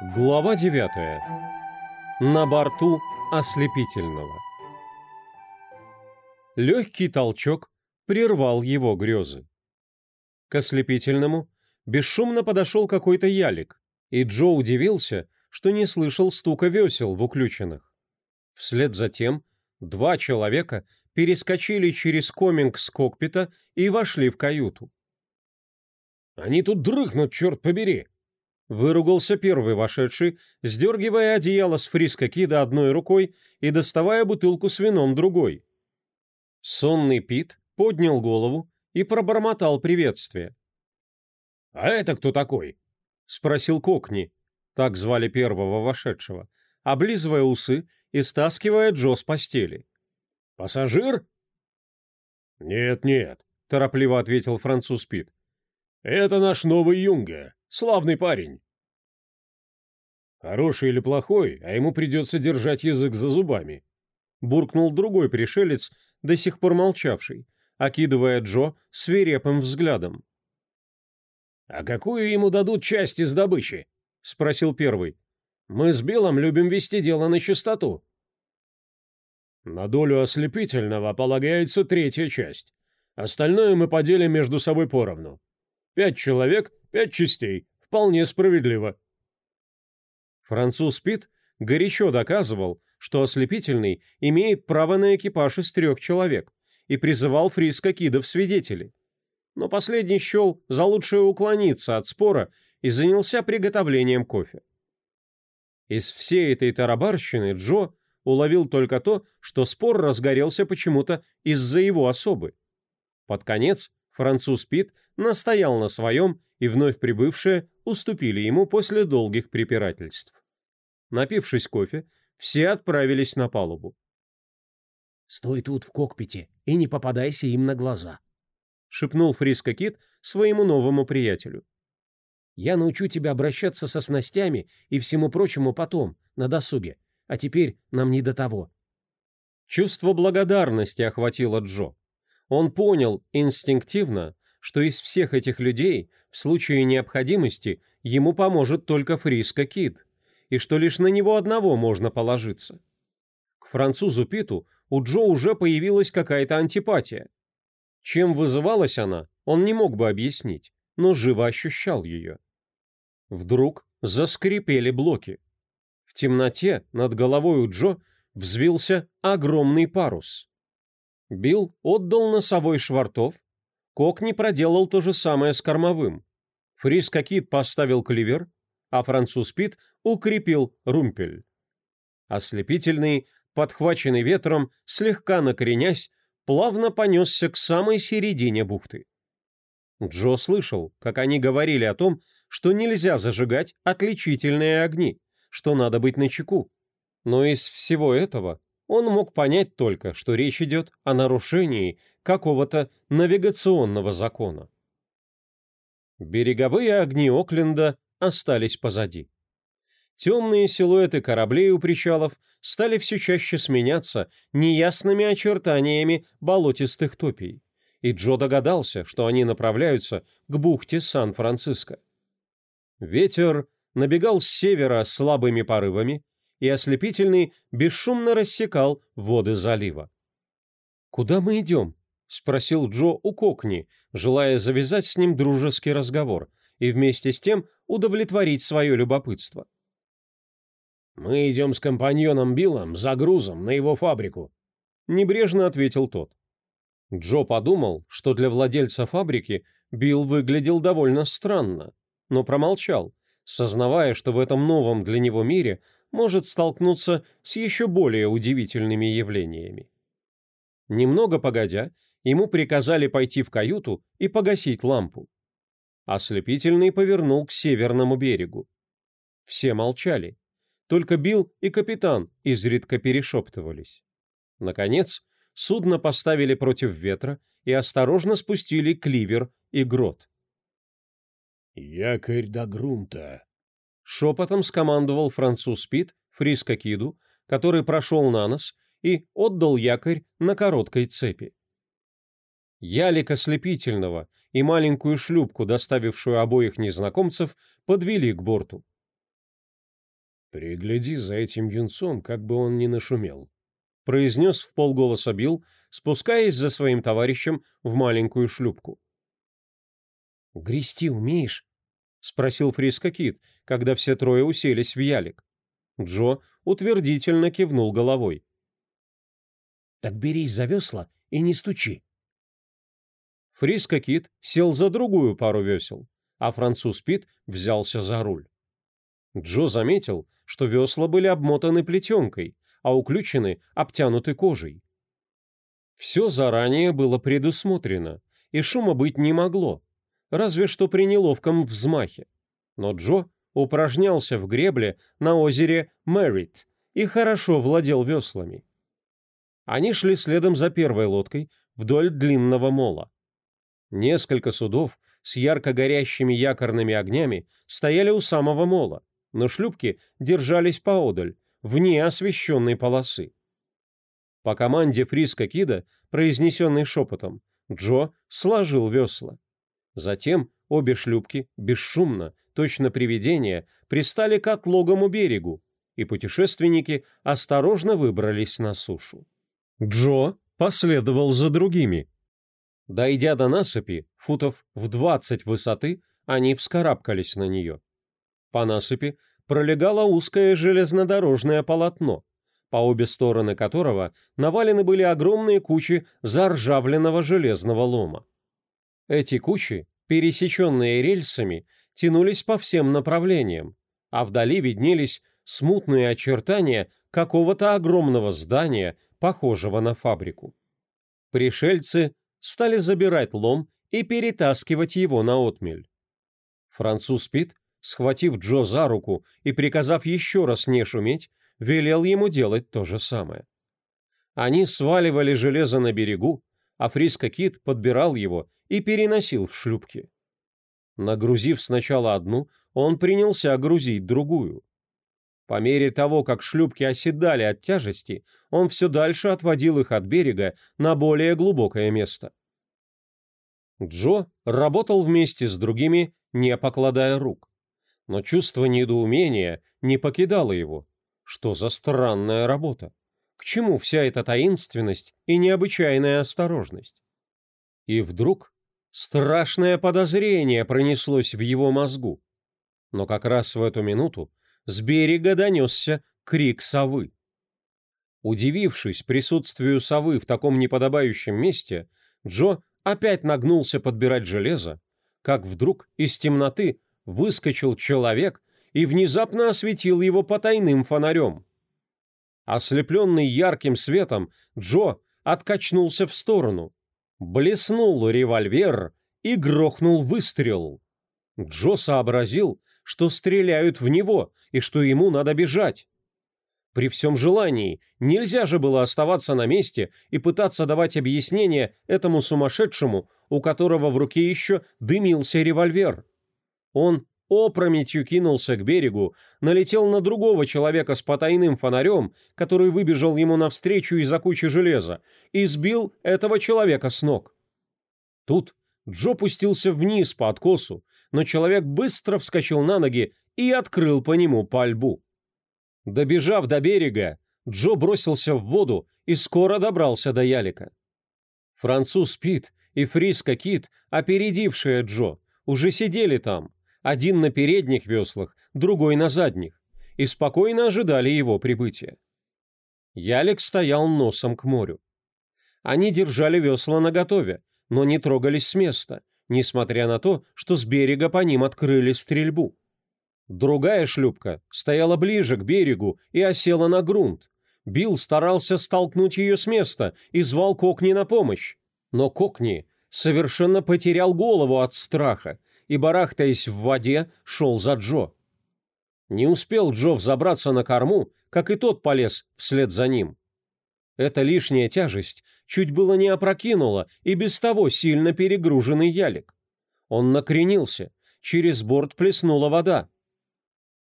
Глава 9. На борту ослепительного. Легкий толчок прервал его грезы. К ослепительному бесшумно подошел какой-то ялик, и Джо удивился, что не слышал стука весел в уключенных. Вслед за тем два человека перескочили через коминг с кокпита и вошли в каюту. «Они тут дрыхнут, черт побери!» Выругался первый вошедший, сдергивая одеяло с фриска кида одной рукой и доставая бутылку с вином другой. Сонный Пит поднял голову и пробормотал приветствие. «А это кто такой?» — спросил Кокни, так звали первого вошедшего, облизывая усы и стаскивая Джо с постели. «Пассажир?» «Нет-нет», — торопливо ответил француз Пит. «Это наш новый Юнга. Славный парень. Хороший или плохой, а ему придется держать язык за зубами. Буркнул другой пришелец, до сих пор молчавший, окидывая Джо свирепым взглядом. «А какую ему дадут часть из добычи?» — спросил первый. «Мы с Биллом любим вести дело на чистоту». «На долю ослепительного полагается третья часть. Остальное мы поделим между собой поровну. Пять человек Пять частей. Вполне справедливо. Француз Пит горячо доказывал, что ослепительный имеет право на экипаж из трех человек и призывал Фриска Кида в свидетели. Но последний счел за лучшее уклониться от спора и занялся приготовлением кофе. Из всей этой тарабарщины Джо уловил только то, что спор разгорелся почему-то из-за его особы. Под конец француз Пит настоял на своем и вновь прибывшие уступили ему после долгих препирательств. Напившись кофе, все отправились на палубу. «Стой тут в кокпите и не попадайся им на глаза», — шепнул Фриско Кит своему новому приятелю. «Я научу тебя обращаться со снастями и всему прочему потом, на досуге, а теперь нам не до того». Чувство благодарности охватило Джо. Он понял инстинктивно, что из всех этих людей в случае необходимости ему поможет только Фриско Кид, и что лишь на него одного можно положиться. К французу Питу у Джо уже появилась какая-то антипатия. Чем вызывалась она, он не мог бы объяснить, но живо ощущал ее. Вдруг заскрипели блоки. В темноте над головой у Джо взвился огромный парус. Билл отдал носовой швартов, Кокни проделал то же самое с кормовым. Фриско Кит поставил кливер, а француз Пит укрепил румпель. Ослепительный, подхваченный ветром, слегка накренясь, плавно понесся к самой середине бухты. Джо слышал, как они говорили о том, что нельзя зажигать отличительные огни, что надо быть начеку. Но из всего этого он мог понять только, что речь идет о нарушении какого-то навигационного закона. Береговые огни Окленда остались позади. Темные силуэты кораблей у причалов стали все чаще сменяться неясными очертаниями болотистых топий, и Джо догадался, что они направляются к бухте Сан-Франциско. Ветер набегал с севера слабыми порывами, и ослепительный бесшумно рассекал воды залива. «Куда мы идем?» — спросил Джо у Кокни, желая завязать с ним дружеский разговор и вместе с тем удовлетворить свое любопытство. «Мы идем с компаньоном Биллом за грузом на его фабрику», — небрежно ответил тот. Джо подумал, что для владельца фабрики Билл выглядел довольно странно, но промолчал, сознавая, что в этом новом для него мире может столкнуться с еще более удивительными явлениями. Немного погодя, ему приказали пойти в каюту и погасить лампу. Ослепительный повернул к северному берегу. Все молчали. Только Билл и капитан изредка перешептывались. Наконец, судно поставили против ветра и осторожно спустили кливер и грот. «Якорь до грунта», — шепотом скомандовал француз Пит Фриско Киду, который прошел на нос и отдал якорь на короткой цепи. Ялик ослепительного и маленькую шлюпку, доставившую обоих незнакомцев, подвели к борту. «Пригляди за этим юнцом, как бы он ни нашумел», — произнес в полголоса Билл, спускаясь за своим товарищем в маленькую шлюпку. «Грести умеешь?» — спросил Фриско Кит, когда все трое уселись в ялик. Джо утвердительно кивнул головой. «Так берись за весла и не стучи». Фриско Кит сел за другую пару весел, а француз Пит взялся за руль. Джо заметил, что весла были обмотаны плетенкой, а уключены обтянуты кожей. Все заранее было предусмотрено, и шума быть не могло, разве что при неловком взмахе. Но Джо упражнялся в гребле на озере Мэрит и хорошо владел веслами. Они шли следом за первой лодкой вдоль длинного мола. Несколько судов с ярко горящими якорными огнями стояли у самого мола, но шлюпки держались поодаль, вне освещенной полосы. По команде Фриска Кида, произнесенной шепотом, Джо сложил весла. Затем обе шлюпки бесшумно, точно привидения, пристали к отлогому берегу, и путешественники осторожно выбрались на сушу. Джо последовал за другими. Дойдя до насыпи, футов в двадцать высоты, они вскарабкались на нее. По насыпи пролегало узкое железнодорожное полотно, по обе стороны которого навалены были огромные кучи заржавленного железного лома. Эти кучи, пересеченные рельсами, тянулись по всем направлениям, а вдали виднелись смутные очертания какого-то огромного здания, похожего на фабрику. Пришельцы стали забирать лом и перетаскивать его на отмель. Француз Пит, схватив Джо за руку и приказав еще раз не шуметь, велел ему делать то же самое. Они сваливали железо на берегу, а Фриско Кит подбирал его и переносил в шлюпки. Нагрузив сначала одну, он принялся грузить другую. По мере того, как шлюпки оседали от тяжести, он все дальше отводил их от берега на более глубокое место. Джо работал вместе с другими, не покладая рук. Но чувство недоумения не покидало его. Что за странная работа? К чему вся эта таинственность и необычайная осторожность? И вдруг страшное подозрение пронеслось в его мозгу. Но как раз в эту минуту с берега донесся крик совы. Удивившись присутствию совы в таком неподобающем месте, Джо опять нагнулся подбирать железо, как вдруг из темноты выскочил человек и внезапно осветил его потайным фонарем. Ослепленный ярким светом, Джо откачнулся в сторону. Блеснул револьвер и грохнул выстрел. Джо сообразил, что стреляют в него и что ему надо бежать. При всем желании нельзя же было оставаться на месте и пытаться давать объяснение этому сумасшедшему, у которого в руке еще дымился револьвер. Он опрометью кинулся к берегу, налетел на другого человека с потайным фонарем, который выбежал ему навстречу из-за кучи железа, и сбил этого человека с ног. Тут Джо пустился вниз по откосу, но человек быстро вскочил на ноги и открыл по нему пальбу. Добежав до берега, Джо бросился в воду и скоро добрался до ялика. Француз Пит и Фриско Кит, опередившие Джо, уже сидели там, один на передних веслах, другой на задних, и спокойно ожидали его прибытия. Ялик стоял носом к морю. Они держали весла наготове, но не трогались с места, несмотря на то, что с берега по ним открыли стрельбу. Другая шлюпка стояла ближе к берегу и осела на грунт. Билл старался столкнуть ее с места и звал Кокни на помощь. Но Кокни совершенно потерял голову от страха и, барахтаясь в воде, шел за Джо. Не успел Джо взобраться на корму, как и тот полез вслед за ним. Эта лишняя тяжесть чуть было не опрокинула и без того сильно перегруженный ялик. Он накренился, через борт плеснула вода.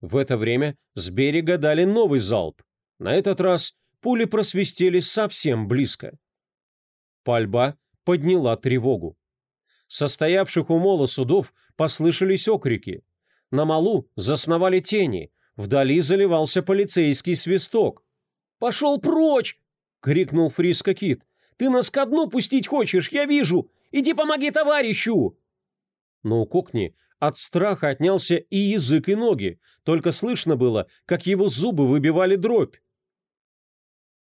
В это время с берега дали новый залп. На этот раз пули просвистели совсем близко. Пальба подняла тревогу. Состоявших у мола судов послышались окрики. На малу засновали тени, Вдали заливался полицейский свисток. «Пошел прочь!» — крикнул Фриско Кит. «Ты нас ко дну пустить хочешь, я вижу! Иди помоги товарищу!» Но у Кокни от страха отнялся и язык, и ноги, только слышно было, как его зубы выбивали дробь.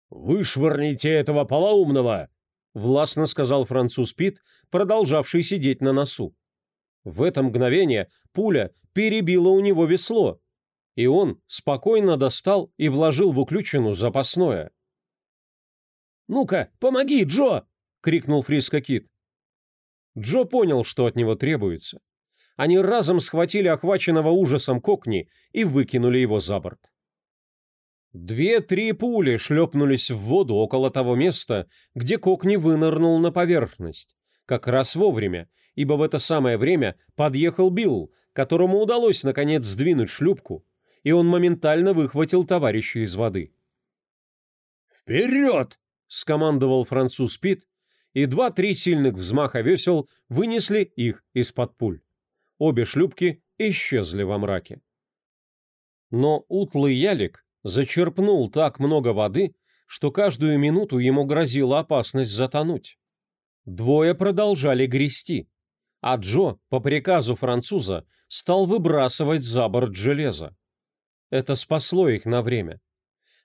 «Вышвырните этого полоумного!» — властно сказал француз Пит, продолжавший сидеть на носу. В это мгновение пуля перебила у него весло, и он спокойно достал и вложил в уключину запасное. «Ну-ка, помоги, Джо!» — крикнул Фриско Кит. Джо понял, что от него требуется. Они разом схватили охваченного ужасом кокни и выкинули его за борт. Две-три пули шлепнулись в воду около того места, где кокни вынырнул на поверхность. Как раз вовремя, ибо в это самое время подъехал Билл, которому удалось наконец сдвинуть шлюпку, и он моментально выхватил товарища из воды. «Вперед!» — скомандовал француз Пит, и два-три сильных взмаха весел вынесли их из-под пуль. Обе шлюпки исчезли во мраке. Но утлый ялик зачерпнул так много воды, что каждую минуту ему грозила опасность затонуть. Двое продолжали грести, а Джо, по приказу француза, стал выбрасывать за борт железо. Это спасло их на время.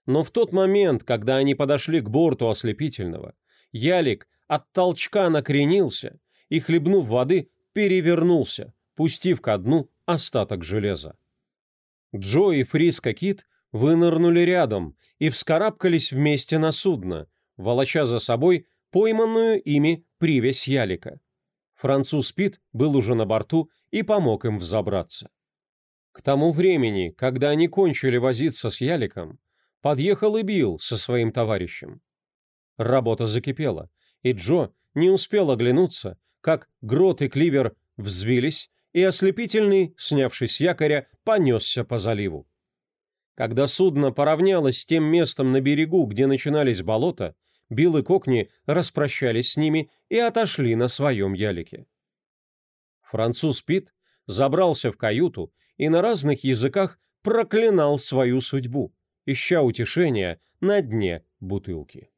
Но в тот момент, когда они подошли к борту ослепительного, ялик от толчка накренился и, хлебнув воды, перевернулся, пустив ко дну остаток железа. Джо и Фриско Кит вынырнули рядом и вскарабкались вместе на судно, волоча за собой пойманную ими привязь ялика. Француз Пит был уже на борту и помог им взобраться. К тому времени, когда они кончили возиться с яликом, подъехал и Билл со своим товарищем. Работа закипела, и Джо не успел оглянуться, как Грот и Кливер взвились, и ослепительный, снявшись якоря, понесся по заливу. Когда судно поравнялось с тем местом на берегу, где начинались болота, Билл и Кокни распрощались с ними и отошли на своем ялике. Француз Пит забрался в каюту и на разных языках проклинал свою судьбу, ища утешения на дне бутылки.